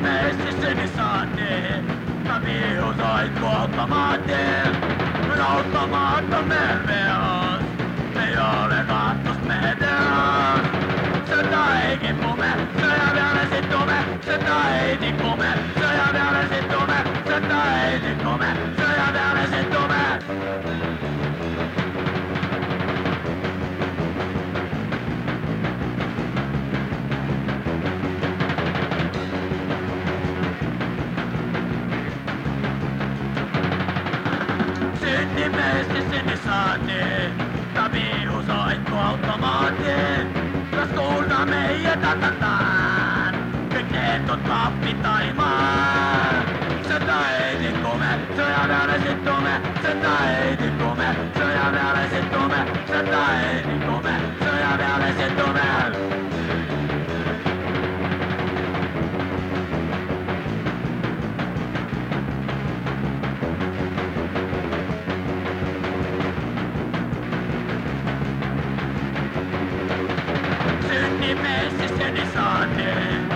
ihmeississäni saanne. Mä viihus oit kohottamaan tien, kun auttamatta merveas. Ei ole kattos meteas. Sitä ei kippume, se ei vielä sit tume, sitä ei tippume. Sünnimees, kes sünni saati, ta viiusaid kui automaati. las kuulda meie ta-ta-taan, kõik neetud kapitalimaa. sõda ei tiku me, sõja peale situme, sõda ei tiku me, sõja peale situme, es ist der Desordnung.